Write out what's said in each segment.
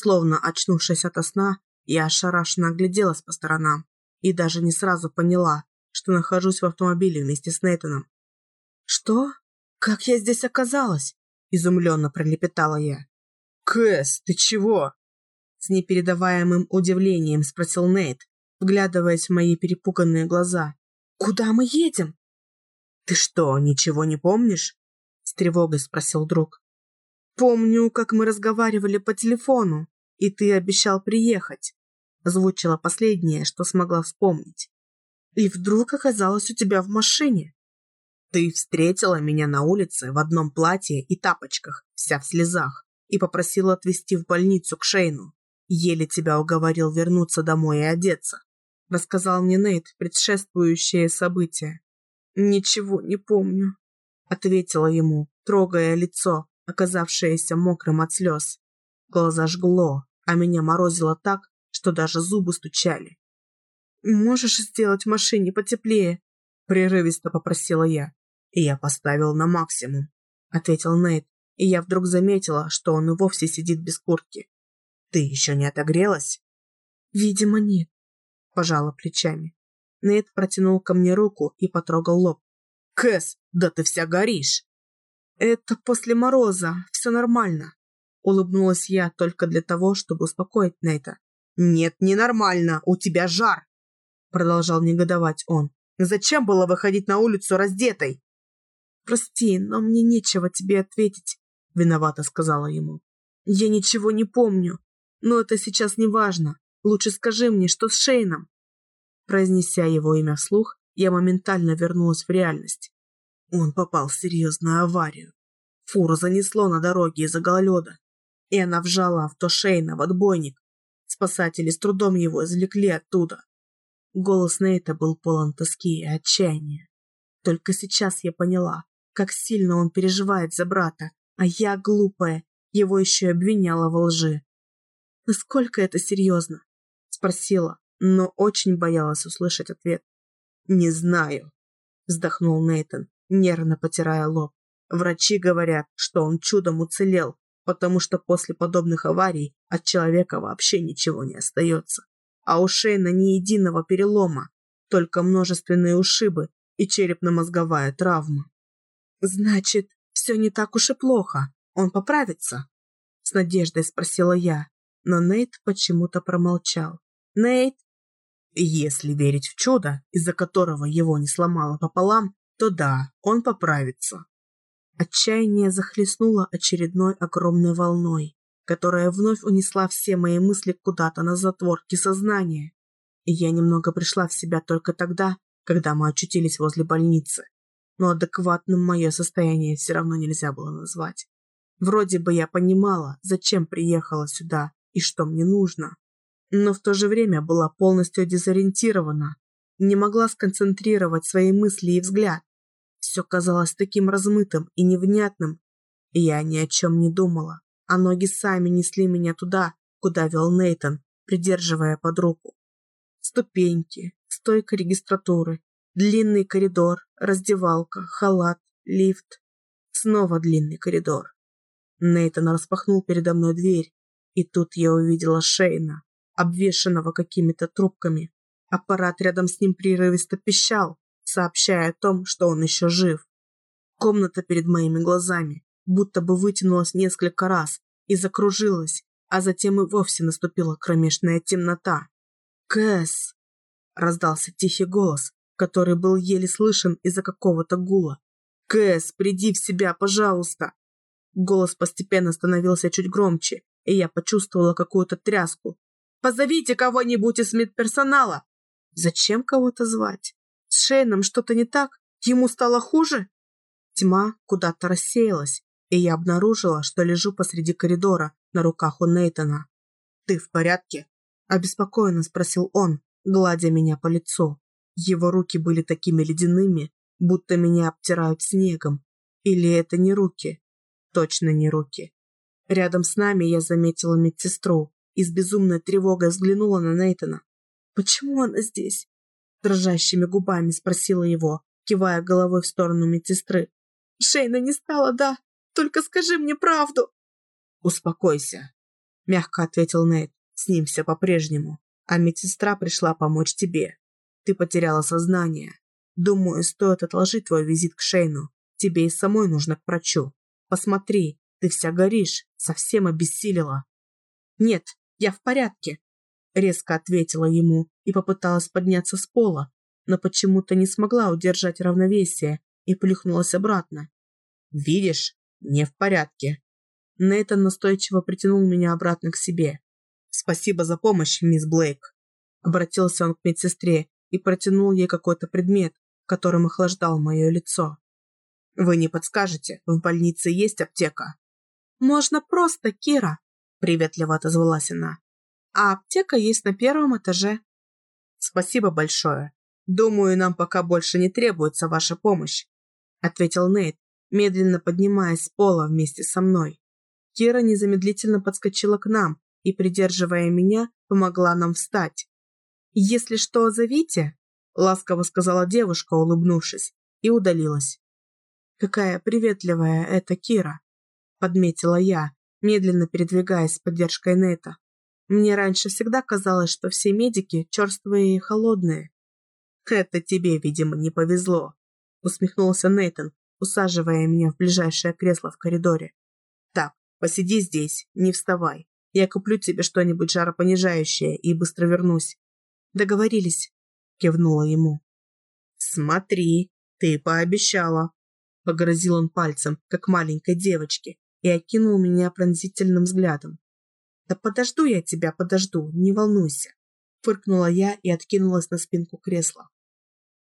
Словно очнувшись ото сна, я ошарашенно огляделась по сторонам и даже не сразу поняла, что нахожусь в автомобиле вместе с Нейтаном. «Что? Как я здесь оказалась?» – изумленно пролепетала я. «Кэс, ты чего?» С непередаваемым удивлением спросил Нейт, вглядываясь в мои перепуганные глаза. «Куда мы едем?» «Ты что, ничего не помнишь?» С тревогой спросил друг. «Помню, как мы разговаривали по телефону, и ты обещал приехать», озвучила последнее, что смогла вспомнить. «И вдруг оказалась у тебя в машине». «Ты встретила меня на улице в одном платье и тапочках, вся в слезах, и попросила отвезти в больницу к Шейну. Еле тебя уговорил вернуться домой и одеться», рассказал мне Нейт предшествующие события. «Ничего не помню», ответила ему, трогая лицо, оказавшееся мокрым от слез. Глаза жгло, а меня морозило так, что даже зубы стучали. «Можешь сделать в машине потеплее?» Прерывисто попросила я. «И я поставил на максимум», — ответил Нейт, и я вдруг заметила, что он и вовсе сидит без куртки. «Ты еще не отогрелась?» «Видимо, нет», — пожала плечами. Нейт протянул ко мне руку и потрогал лоб. «Кэс, да ты вся горишь!» «Это после мороза, все нормально», — улыбнулась я только для того, чтобы успокоить Нейта. «Нет, ненормально, у тебя жар!» Продолжал негодовать он. «Зачем было выходить на улицу раздетой?» «Прости, но мне нечего тебе ответить», — виновата сказала ему. «Я ничего не помню, но это сейчас не важно. Лучше скажи мне, что с Шейном?» Произнеся его имя вслух, я моментально вернулась в реальность. Он попал в серьезную аварию. Фуру занесло на дороге из-за гололеда, и она вжала авто Шейна в отбойник. Спасатели с трудом его извлекли оттуда. Голос Нейта был полон тоски и отчаяния. Только сейчас я поняла, как сильно он переживает за брата, а я, глупая, его еще обвиняла во лжи. «Насколько это серьезно?» – спросила, но очень боялась услышать ответ. «Не знаю», – вздохнул Нейтон, нервно потирая лоб. «Врачи говорят, что он чудом уцелел, потому что после подобных аварий от человека вообще ничего не остается. А у Шейна ни единого перелома, только множественные ушибы и черепно-мозговая травма». «Значит, все не так уж и плохо. Он поправится?» С надеждой спросила я, но Нейт почему-то промолчал. «Нейт!» Если верить в чудо, из-за которого его не сломало пополам, то да, он поправится. Отчаяние захлестнуло очередной огромной волной, которая вновь унесла все мои мысли куда-то на затворки сознания. И я немного пришла в себя только тогда, когда мы очутились возле больницы. Но адекватным мое состояние все равно нельзя было назвать. Вроде бы я понимала, зачем приехала сюда и что мне нужно, но в то же время была полностью дезориентирована, не могла сконцентрировать свои мысли и взгляд. Все казалось таким размытым и невнятным, и я ни о чем не думала, а ноги сами несли меня туда, куда вел Нейтон, придерживая под руку. Ступеньки, стойка регистратуры, длинный коридор, раздевалка, халат, лифт. Снова длинный коридор. Нейтон распахнул передо мной дверь, и тут я увидела Шейна, обвешанного какими-то трубками. Аппарат рядом с ним прерывисто пищал, сообщая о том, что он еще жив. Комната перед моими глазами будто бы вытянулась несколько раз и закружилась, а затем и вовсе наступила кромешная темнота. «Кэс!» – раздался тихий голос, который был еле слышен из-за какого-то гула. «Кэс, приди в себя, пожалуйста!» Голос постепенно становился чуть громче, и я почувствовала какую-то тряску, Позовите кого-нибудь из медперсонала. Зачем кого-то звать? С Шейном что-то не так? Ему стало хуже? Тьма куда-то рассеялась, и я обнаружила, что лежу посреди коридора на руках у Нейтона. «Ты в порядке?» – обеспокоенно спросил он, гладя меня по лицу. Его руки были такими ледяными, будто меня обтирают снегом. Или это не руки? Точно не руки. Рядом с нами я заметила медсестру, и с безумной тревогой взглянула на Нейтана. «Почему она здесь?» Дрожащими губами спросила его, кивая головой в сторону медсестры. «Шейна не стала, да? Только скажи мне правду!» «Успокойся!» мягко ответил Нейт. С ним все по-прежнему. А медсестра пришла помочь тебе. Ты потеряла сознание. Думаю, стоит отложить твой визит к Шейну. Тебе и самой нужно к врачу. Посмотри, ты вся горишь, совсем обессилила. Нет, я в порядке, резко ответила ему и попыталась подняться с пола, но почему-то не смогла удержать равновесие и плюхнулась обратно. Видишь, не в порядке. Нейтан настойчиво притянул меня обратно к себе. Спасибо за помощь, мисс Блейк. Обратился он к медсестре и протянул ей какой-то предмет, которым охлаждал мое лицо. Вы не подскажете, в больнице есть аптека? Можно просто, Кира, приветливо отозвалась она. А аптека есть на первом этаже. Спасибо большое. Думаю, нам пока больше не требуется ваша помощь, ответил Нейт, медленно поднимаясь с пола вместе со мной. Кира незамедлительно подскочила к нам и, придерживая меня, помогла нам встать. «Если что, зовите», — ласково сказала девушка, улыбнувшись, и удалилась. «Какая приветливая эта Кира», — подметила я, медленно передвигаясь с поддержкой Нейта. Мне раньше всегда казалось, что все медики черствые и холодные. «Это тебе, видимо, не повезло», — усмехнулся Нейтон, усаживая меня в ближайшее кресло в коридоре. «Так, посиди здесь, не вставай. Я куплю тебе что-нибудь жаропонижающее и быстро вернусь». «Договорились», — кивнула ему. «Смотри, ты пообещала», — погрозил он пальцем, как маленькой девочке, и окинул меня пронзительным взглядом. «Да подожду я тебя, подожду, не волнуйся!» Фыркнула я и откинулась на спинку кресла.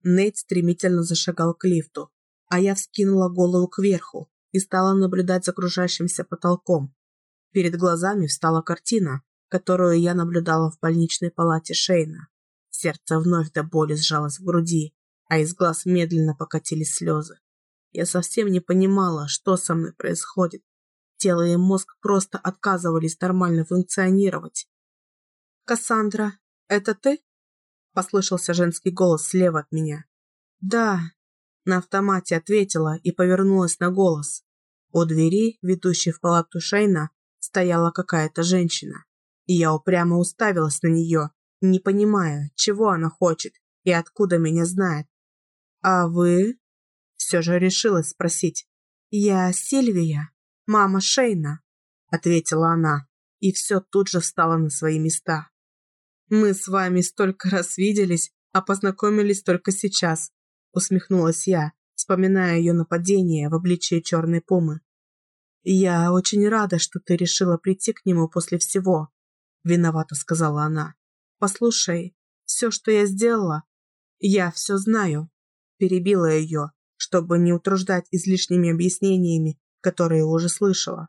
Нейт стремительно зашагал к лифту, а я вскинула голову кверху и стала наблюдать за окружающимся потолком. Перед глазами встала картина, которую я наблюдала в больничной палате Шейна. Сердце вновь до боли сжалось в груди, а из глаз медленно покатились слезы. Я совсем не понимала, что со мной происходит, Тело и мозг просто отказывались нормально функционировать. «Кассандра, это ты?» Послышался женский голос слева от меня. «Да», на автомате ответила и повернулась на голос. У двери, ведущей в палату Шейна, стояла какая-то женщина. И я упрямо уставилась на нее, не понимая, чего она хочет и откуда меня знает. «А вы?» Все же решилась спросить. «Я Сильвия» мама Шейна», — ответила она, и все тут же встало на свои места. «Мы с вами столько раз виделись, а познакомились только сейчас», — усмехнулась я, вспоминая ее нападение в обличии черной пумы. «Я очень рада, что ты решила прийти к нему после всего», — виновато сказала она. «Послушай, все, что я сделала, я все знаю», — перебила ее, чтобы не утруждать излишними объяснениями которые уже слышала.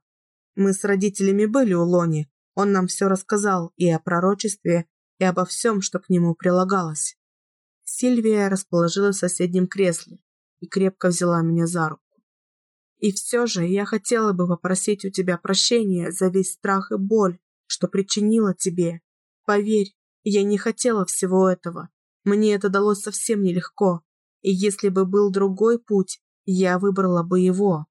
Мы с родителями были у Лони, он нам все рассказал и о пророчестве, и обо всем, что к нему прилагалось. Сильвия расположилась в соседнем кресле и крепко взяла меня за руку. И все же я хотела бы попросить у тебя прощения за весь страх и боль, что причинила тебе. Поверь, я не хотела всего этого. Мне это далось совсем нелегко. И если бы был другой путь, я выбрала бы его.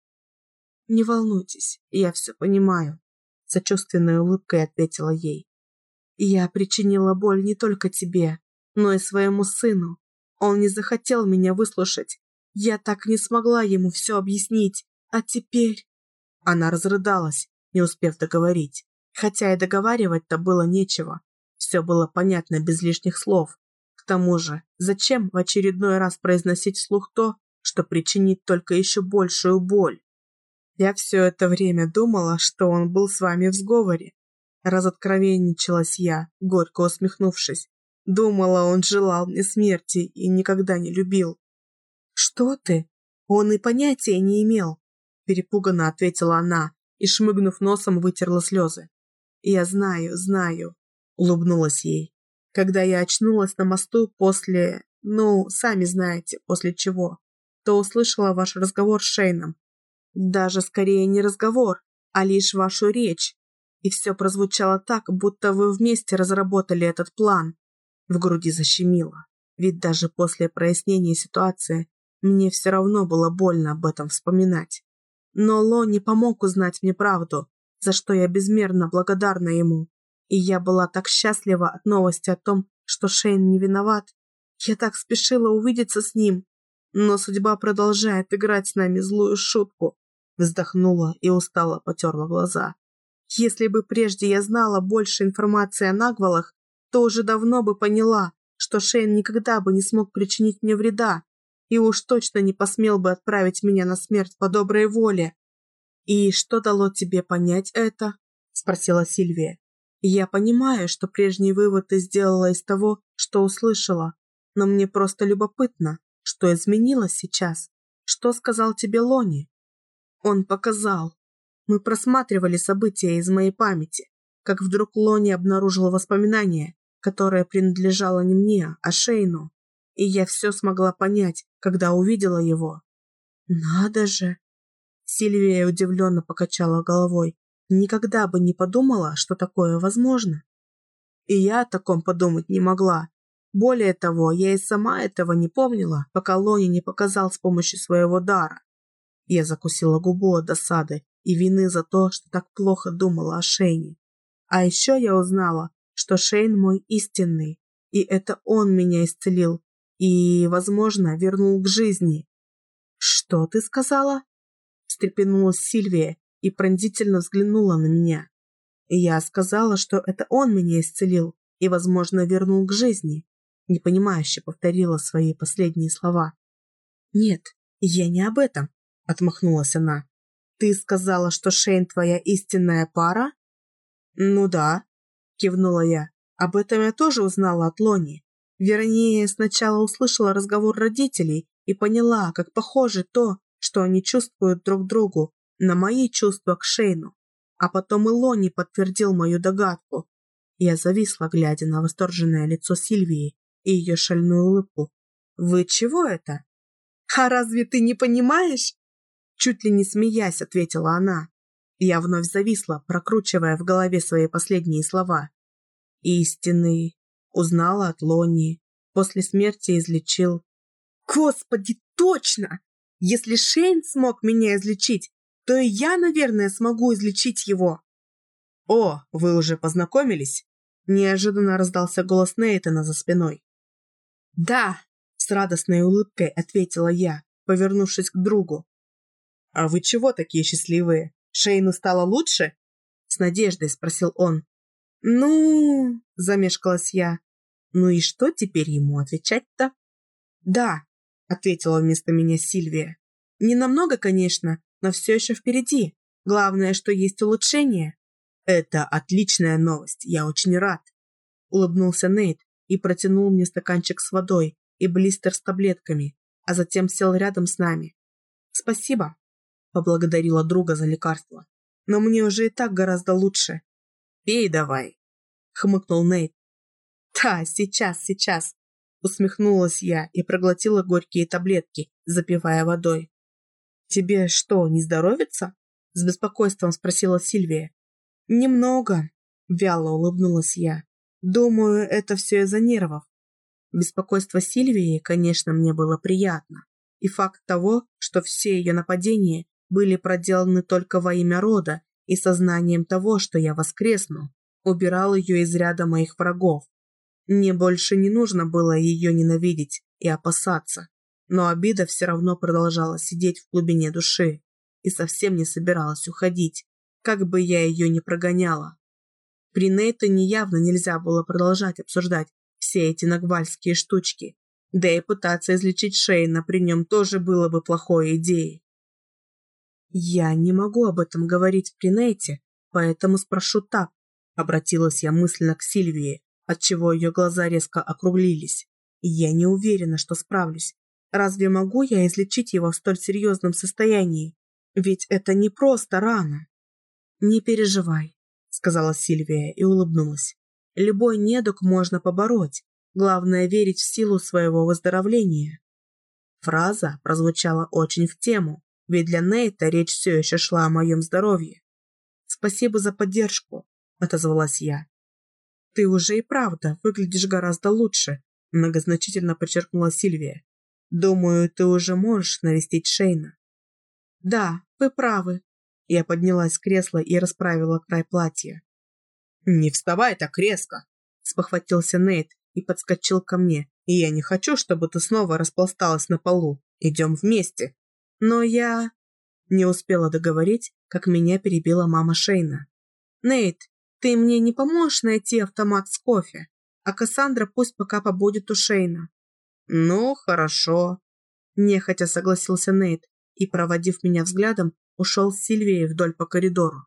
«Не волнуйтесь, я все понимаю», — сочувственной улыбкой ответила ей. «Я причинила боль не только тебе, но и своему сыну. Он не захотел меня выслушать. Я так не смогла ему все объяснить. А теперь...» Она разрыдалась, не успев договорить. Хотя и договаривать-то было нечего. Все было понятно без лишних слов. К тому же, зачем в очередной раз произносить вслух то, что причинит только еще большую боль? Я все это время думала, что он был с вами в сговоре. Разоткровенничалась я, горько усмехнувшись. Думала, он желал мне смерти и никогда не любил. «Что ты? Он и понятия не имел», – перепуганно ответила она и, шмыгнув носом, вытерла слезы. «Я знаю, знаю», – улыбнулась ей. «Когда я очнулась на мосту после... ну, сами знаете, после чего, то услышала ваш разговор с Шейном даже скорее не разговор, а лишь вашу речь. И все прозвучало так, будто вы вместе разработали этот план. В груди защемило. Ведь даже после прояснения ситуации мне все равно было больно об этом вспоминать. Но Ло не помог узнать мне правду, за что я безмерно благодарна ему. И я была так счастлива от новости о том, что Шейн не виноват. Я так спешила увидеться с ним. Но судьба продолжает играть с нами злую шутку. Вздохнула и устало потерла глаза. Если бы прежде я знала больше информации о Нагвалах, то уже давно бы поняла, что Шейн никогда бы не смог причинить мне вреда и уж точно не посмел бы отправить меня на смерть по доброй воле. «И что дало тебе понять это?» – спросила Сильвия. «Я понимаю, что прежний вывод ты сделала из того, что услышала, но мне просто любопытно, что изменилось сейчас. Что сказал тебе Лони?» Он показал. Мы просматривали события из моей памяти, как вдруг Лони обнаружил воспоминание, которое принадлежало не мне, а Шейну. И я все смогла понять, когда увидела его. «Надо же!» Сильвия удивленно покачала головой. Никогда бы не подумала, что такое возможно. И я о таком подумать не могла. Более того, я и сама этого не помнила, пока Лони не показал с помощью своего дара. Я закусила губу от досады и вины за то, что так плохо думала о Шейне. А еще я узнала, что Шейн мой истинный, и это он меня исцелил и, возможно, вернул к жизни. «Что ты сказала?» встрепенулась Сильвия и пронзительно взглянула на меня. Я сказала, что это он меня исцелил и, возможно, вернул к жизни. Непонимающе повторила свои последние слова. «Нет, я не об этом», — отмахнулась она. «Ты сказала, что Шейн твоя истинная пара?» «Ну да», — кивнула я. «Об этом я тоже узнала от Лони. Вернее, сначала услышала разговор родителей и поняла, как похоже то, что они чувствуют друг другу, на мои чувства к Шейну. А потом и Лони подтвердил мою догадку. Я зависла, глядя на восторженное лицо Сильвии и ее шальную улыбку. «Вы чего это?» «А разве ты не понимаешь?» Чуть ли не смеясь, ответила она. Я вновь зависла, прокручивая в голове свои последние слова. «Истинный», узнала от Лони, после смерти излечил. «Господи, точно! Если Шейн смог меня излечить, то и я, наверное, смогу излечить его. «О, вы уже познакомились?» Неожиданно раздался голос Нейтана за спиной. «Да», — с радостной улыбкой ответила я, повернувшись к другу. «А вы чего такие счастливые? Шейну стало лучше?» С надеждой спросил он. «Ну...» — замешкалась я. «Ну и что теперь ему отвечать-то?» «Да, — ответила вместо меня Сильвия. «Не намного, конечно, но все еще впереди. Главное, что есть улучшение». «Это отличная новость, я очень рад», — улыбнулся Нейт и протянул мне стаканчик с водой и блистер с таблетками, а затем сел рядом с нами. «Спасибо», — поблагодарила друга за лекарство. «Но мне уже и так гораздо лучше». «Пей давай», — хмыкнул Нейт. «Да, сейчас, сейчас», Усмехнулась я и проглотила горькие таблетки, запивая водой. «Тебе что, не здоровится?» С беспокойством спросила Сильвия. «Немного», — вяло улыбнулась я. «Думаю, это все из-за нервов». Беспокойство Сильвии, конечно, мне было приятно. И факт того, что все ее нападения были проделаны только во имя рода и сознанием того, что я воскресну, убирал ее из ряда моих врагов. Мне больше не нужно было ее ненавидеть и опасаться, но обида все равно продолжала сидеть в глубине души и совсем не собиралась уходить, как бы я ее ни прогоняла. При Нейтане явно нельзя было продолжать обсуждать все эти нагвальские штучки, да и пытаться излечить Шейна при нем тоже было бы плохой идеей. «Я не могу об этом говорить при Нейте, поэтому спрошу так», обратилась я мысленно к Сильвии отчего ее глаза резко округлились. Я не уверена, что справлюсь. Разве могу я излечить его в столь серьезном состоянии? Ведь это не просто рана. Не переживай, сказала Сильвия и улыбнулась. Любой недуг можно побороть. Главное верить в силу своего выздоровления. Фраза прозвучала очень в тему, ведь для Нейта речь все еще шла о моем здоровье. «Спасибо за поддержку», — отозвалась я. «Ты уже и правда выглядишь гораздо лучше», – многозначительно подчеркнула Сильвия. «Думаю, ты уже можешь навестить Шейна». «Да, вы правы», Я поднялась с кресла и расправила край платья. «Не вставай так резко!» – спохватился Нейт и подскочил ко мне. «И я не хочу, чтобы ты снова распласталась на полу. Идем вместе». «Но я...» Не успела договорить, как меня перебила мама Шейна. «Нейт, ты мне не поможешь найти автомат с кофе? А Кассандра пусть пока побудет у Шейна». «Ну, хорошо», – нехотя согласился Нейт и, проводив меня взглядом, ушел с Сильвией вдоль по коридору.